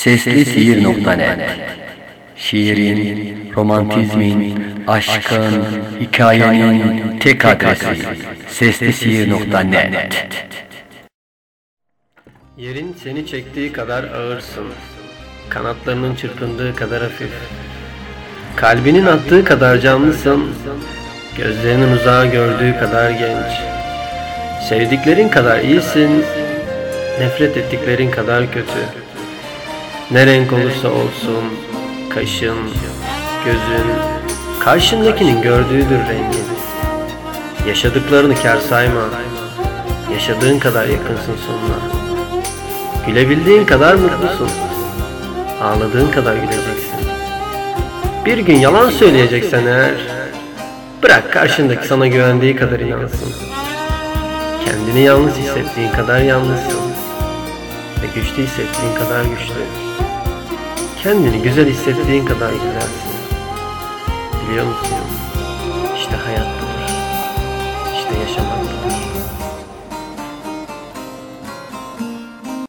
Seslisihir.net Şiirin, romantizmin, aşkın, hikayenin tek adresi Seslisihir.net Yerin seni çektiği kadar ağırsın. Kanatlarının çırpındığı kadar hafif. Kalbinin attığı kadar canlısın. Gözlerinin uzağa gördüğü kadar genç. Sevdiklerin kadar iyisin. Nefret ettiklerin kadar kötü. Ne renk olursa olsun, kaşın, gözün, karşındakinin gördüğüdür rengin. Yaşadıklarını kar sayma. Yaşadığın kadar yakınsın sonuna. Gülebildiğin kadar mutlusun. Ağladığın kadar güleceksin. Bir gün yalan söyleyeceksen eğer, bırak karşındaki sana güvendiği kadar inansın. Kendini yalnız hissettiğin kadar yalnızsın. Ve güçlü hissettiğin kadar güçlü. Kendini güzel hissettiğin kadar güzelsin. Biliyor musun? İşte hayat